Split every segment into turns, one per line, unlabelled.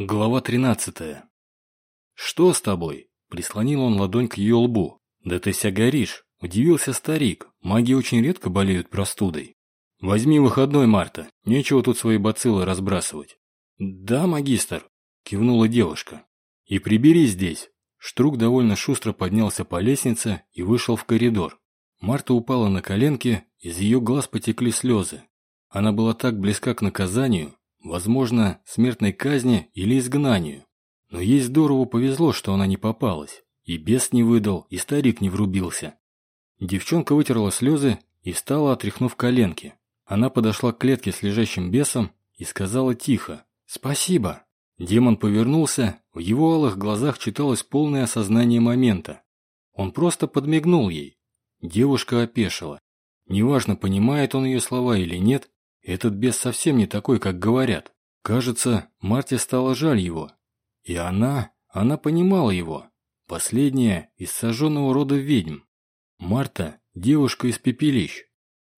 Глава 13. «Что с тобой?» – прислонил он ладонь к ее лбу. «Да ты вся горишь!» – удивился старик. «Маги очень редко болеют простудой». «Возьми выходной, Марта. Нечего тут свои бациллы разбрасывать». «Да, магистр», – кивнула девушка. «И прибери здесь». Штрук довольно шустро поднялся по лестнице и вышел в коридор. Марта упала на коленки, из ее глаз потекли слезы. Она была так близка к наказанию, Возможно, смертной казни или изгнанию. Но ей здорово повезло, что она не попалась. И бес не выдал, и старик не врубился. Девчонка вытерла слезы и встала, отряхнув коленки. Она подошла к клетке с лежащим бесом и сказала тихо «Спасибо». Демон повернулся, в его алых глазах читалось полное осознание момента. Он просто подмигнул ей. Девушка опешила. Неважно, понимает он ее слова или нет, этот бес совсем не такой, как говорят. Кажется, Марте стало жаль его. И она, она понимала его. Последняя из сожженного рода ведьм. Марта – девушка из пепелищ.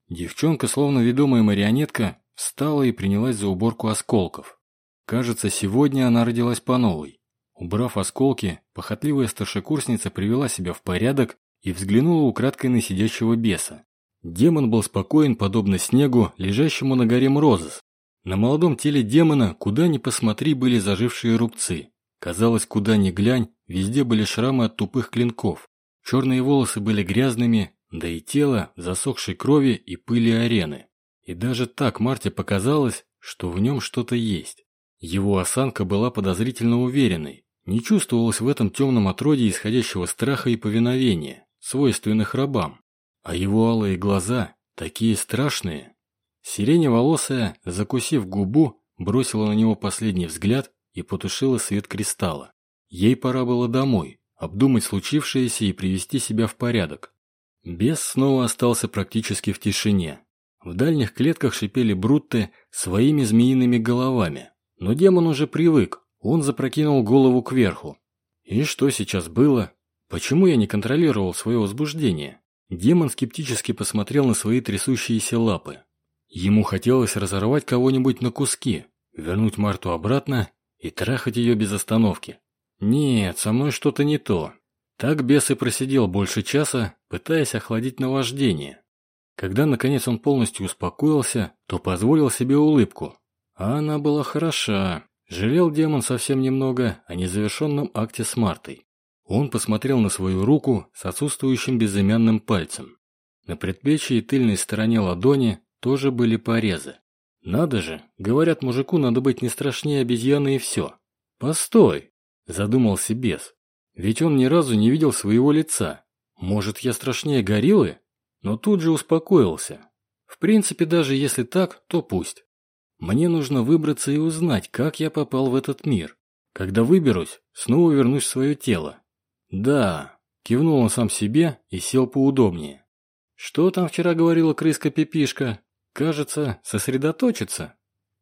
Девчонка, словно ведомая марионетка, встала и принялась за уборку осколков. Кажется, сегодня она родилась по новой. Убрав осколки, похотливая старшекурсница привела себя в порядок и взглянула украдкой на сидящего беса. Демон был спокоен, подобно снегу, лежащему на горе Мрозес. На молодом теле демона, куда ни посмотри, были зажившие рубцы. Казалось, куда ни глянь, везде были шрамы от тупых клинков. Черные волосы были грязными, да и тело засохшей крови и пыли арены. И даже так Марте показалось, что в нем что-то есть. Его осанка была подозрительно уверенной. Не чувствовалось в этом темном отроде исходящего страха и повиновения, свойственных рабам. А его алые глаза такие страшные. Сиреневолосая, закусив губу, бросила на него последний взгляд и потушила свет кристалла. Ей пора было домой, обдумать случившееся и привести себя в порядок. Бес снова остался практически в тишине. В дальних клетках шипели брутты своими змеиными головами. Но демон уже привык, он запрокинул голову кверху. И что сейчас было? Почему я не контролировал свое возбуждение? Демон скептически посмотрел на свои трясущиеся лапы. Ему хотелось разорвать кого-нибудь на куски, вернуть Марту обратно и трахать ее без остановки. Нет, со мной что-то не то. Так бес и просидел больше часа, пытаясь охладить наваждение. Когда, наконец, он полностью успокоился, то позволил себе улыбку. А она была хороша. Жалел демон совсем немного о незавершенном акте с Мартой. Он посмотрел на свою руку с отсутствующим безымянным пальцем. На предплечье и тыльной стороне ладони тоже были порезы. Надо же, говорят, мужику надо быть не страшнее обезьяны и все. Постой, задумался бес. Ведь он ни разу не видел своего лица. Может, я страшнее гориллы? Но тут же успокоился. В принципе, даже если так, то пусть. Мне нужно выбраться и узнать, как я попал в этот мир. Когда выберусь, снова вернусь в свое тело. «Да», – кивнул он сам себе и сел поудобнее. «Что там вчера говорила крыска-пипишка? Кажется, сосредоточиться».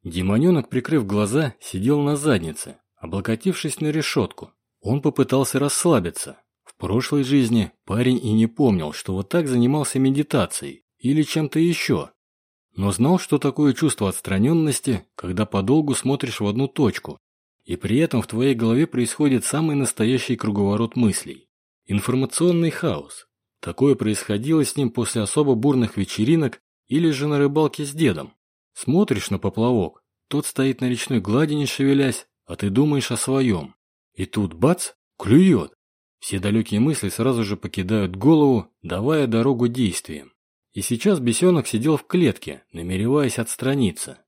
Демоненок, прикрыв глаза, сидел на заднице, облокотившись на решетку. Он попытался расслабиться. В прошлой жизни парень и не помнил, что вот так занимался медитацией или чем-то еще. Но знал, что такое чувство отстраненности, когда подолгу смотришь в одну точку, и при этом в твоей голове происходит самый настоящий круговорот мыслей. Информационный хаос. Такое происходило с ним после особо бурных вечеринок или же на рыбалке с дедом. Смотришь на поплавок, тот стоит на речной глади не шевелясь, а ты думаешь о своем. И тут бац, клюет. Все далекие мысли сразу же покидают голову, давая дорогу действиям. И сейчас бесенок сидел в клетке, намереваясь отстраниться.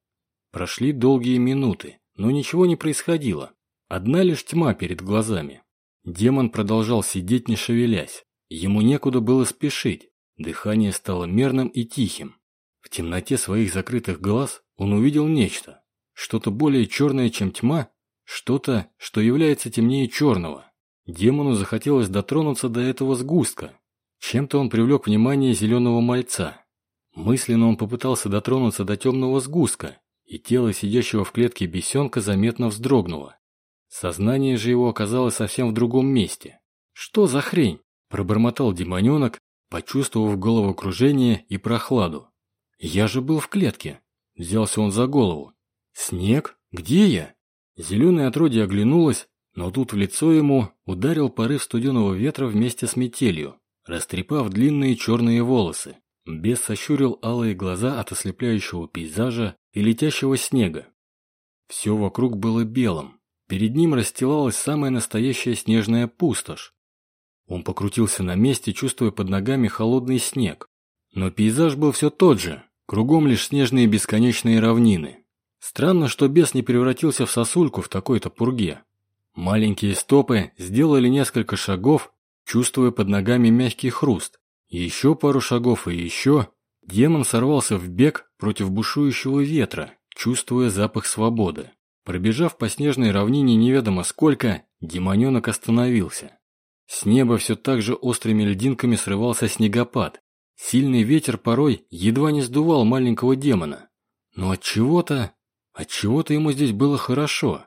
Прошли долгие минуты но ничего не происходило. Одна лишь тьма перед глазами. Демон продолжал сидеть, не шевелясь. Ему некуда было спешить. Дыхание стало мерным и тихим. В темноте своих закрытых глаз он увидел нечто. Что-то более черное, чем тьма. Что-то, что является темнее черного. Демону захотелось дотронуться до этого сгустка. Чем-то он привлек внимание зеленого мальца. Мысленно он попытался дотронуться до темного сгустка и тело сидящего в клетке бесенка заметно вздрогнуло. Сознание же его оказалось совсем в другом месте. «Что за хрень?» – пробормотал демоненок, почувствовав головокружение и прохладу. «Я же был в клетке!» – взялся он за голову. «Снег? Где я?» Зеленое отродье оглянулось, но тут в лицо ему ударил порыв студеного ветра вместе с метелью, растрепав длинные черные волосы. Бес сощурил алые глаза от ослепляющего пейзажа и летящего снега. Все вокруг было белым. Перед ним расстилалась самая настоящая снежная пустошь. Он покрутился на месте, чувствуя под ногами холодный снег. Но пейзаж был все тот же, кругом лишь снежные бесконечные равнины. Странно, что бес не превратился в сосульку в такой-то пурге. Маленькие стопы сделали несколько шагов, чувствуя под ногами мягкий хруст. Еще пару шагов и еще. Демон сорвался в бег против бушующего ветра, чувствуя запах свободы. Пробежав по снежной равнине неведомо сколько, демоненок остановился. С неба все так же острыми льдинками срывался снегопад. Сильный ветер порой едва не сдувал маленького демона. Но от чего-то, от чего-то ему здесь было хорошо.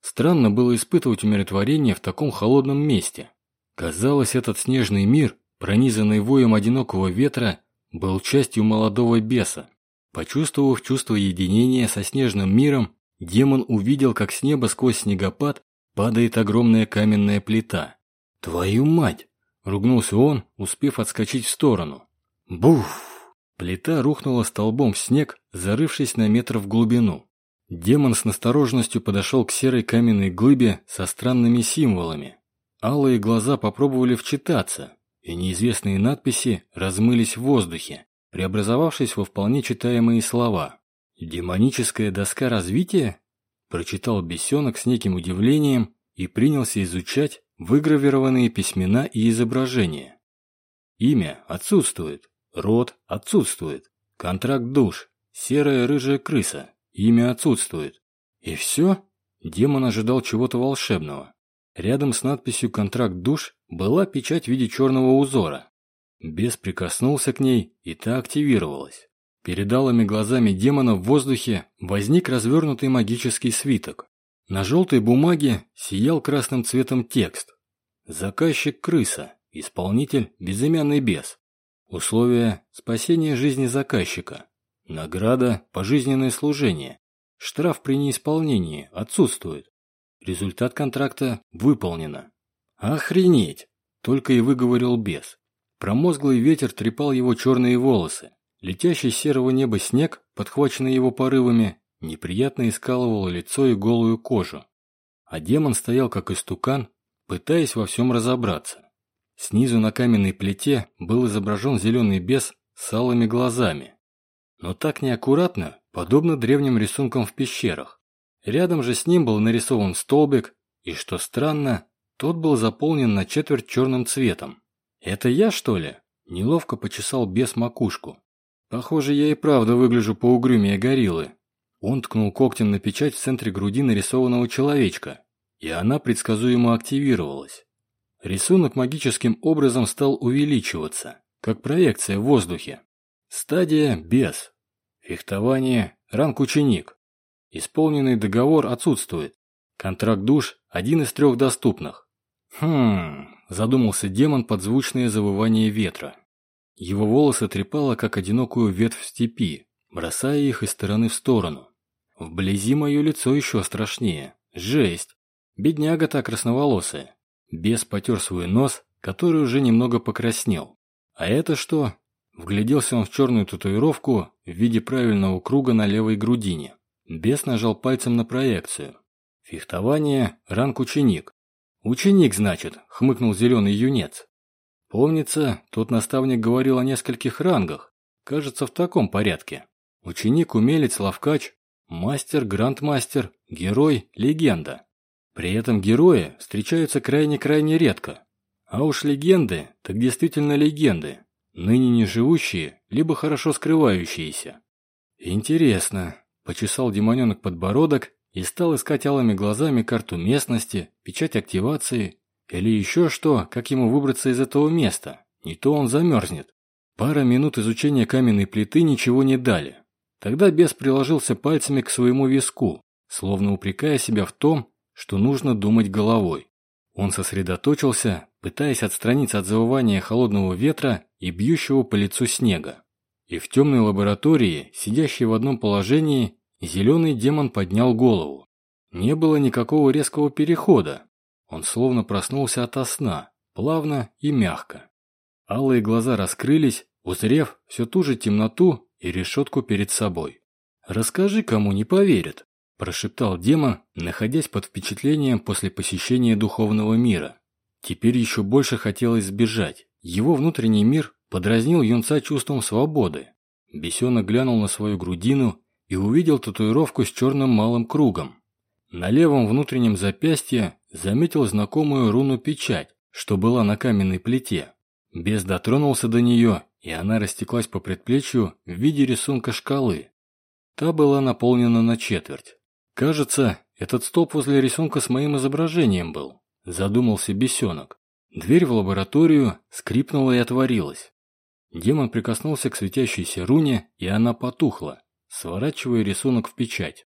Странно было испытывать умиротворение в таком холодном месте. Казалось, этот снежный мир, пронизанный воем одинокого ветра, был частью молодого беса. Почувствовав чувство единения со снежным миром, демон увидел, как с неба сквозь снегопад падает огромная каменная плита. «Твою мать!» – ругнулся он, успев отскочить в сторону. Буф! Плита рухнула столбом в снег, зарывшись на метр в глубину. Демон с настороженностью подошел к серой каменной глыбе со странными символами. Алые глаза попробовали вчитаться, и неизвестные надписи размылись в воздухе, преобразовавшись во вполне читаемые слова. «Демоническая доска развития?» Прочитал бесенок с неким удивлением и принялся изучать выгравированные письмена и изображения. Имя отсутствует, род отсутствует, контракт душ, серая рыжая крыса, имя отсутствует. И все? Демон ожидал чего-то волшебного. Рядом с надписью «Контракт душ» была печать в виде черного узора. Бес прикоснулся к ней, и та активировалась. Перед алыми глазами демона в воздухе возник развернутый магический свиток. На желтой бумаге сиял красным цветом текст. Заказчик крыса, исполнитель безымянный бес. Условия спасения жизни заказчика. Награда пожизненное служение. Штраф при неисполнении отсутствует. Результат контракта выполнено. Охренеть! Только и выговорил бес. Промозглый ветер трепал его черные волосы. Летящий с серого неба снег, подхваченный его порывами, неприятно искалывал лицо и голую кожу. А демон стоял как истукан, пытаясь во всем разобраться. Снизу на каменной плите был изображен зеленый бес с алыми глазами. Но так неаккуратно, подобно древним рисункам в пещерах. Рядом же с ним был нарисован столбик, и, что странно, тот был заполнен на четверть черным цветом. «Это я, что ли?» Неловко почесал бес макушку. «Похоже, я и правда выгляжу поугрюмее гориллы. Он ткнул когтем на печать в центре груди нарисованного человечка, и она предсказуемо активировалась. Рисунок магическим образом стал увеличиваться, как проекция в воздухе. Стадия без. Фехтование ранг ученик. Исполненный договор отсутствует. Контракт душ – один из трех доступных. Хм, задумался демон под звучное завывание ветра. Его волосы трепало, как одинокую ветвь в степи, бросая их из стороны в сторону. Вблизи мое лицо еще страшнее. Жесть. Бедняга-то красноволосая. Бес потер свой нос, который уже немного покраснел. А это что? Вгляделся он в черную татуировку в виде правильного круга на левой грудине. Бес нажал пальцем на проекцию. Фехтование, ранг ученик. Ученик, значит, хмыкнул зеленый юнец. Помнится, тот наставник говорил о нескольких рангах. Кажется, в таком порядке. Ученик, умелец, ловкач, Мастер, грандмастер, герой, легенда. При этом герои встречаются крайне-крайне редко. А уж легенды, так действительно легенды, ныне не живущие, либо хорошо скрывающиеся. Интересно, почесал демоненок подбородок и стал искать алыми глазами карту местности, печать активации или еще что, как ему выбраться из этого места. Не то он замерзнет. Пара минут изучения каменной плиты ничего не дали. Тогда бес приложился пальцами к своему виску, словно упрекая себя в том, что нужно думать головой. Он сосредоточился, пытаясь отстраниться от завывания холодного ветра и бьющего по лицу снега. И в темной лаборатории, сидящей в одном положении, зеленый демон поднял голову. Не было никакого резкого перехода. Он словно проснулся ото сна, плавно и мягко. Алые глаза раскрылись, узрев всю ту же темноту и решетку перед собой. «Расскажи, кому не поверят», – прошептал демон, находясь под впечатлением после посещения духовного мира. Теперь еще больше хотелось сбежать. Его внутренний мир подразнил юнца чувством свободы. Бесенок глянул на свою грудину и увидел татуировку с черным малым кругом. На левом внутреннем запястье заметил знакомую руну-печать, что была на каменной плите. Бес дотронулся до нее, и она растеклась по предплечью в виде рисунка шкалы. Та была наполнена на четверть. Кажется, этот столб возле рисунка с моим изображением был, задумался бесенок. Дверь в лабораторию скрипнула и отворилась. Демон прикоснулся к светящейся руне, и она потухла, сворачивая рисунок в печать.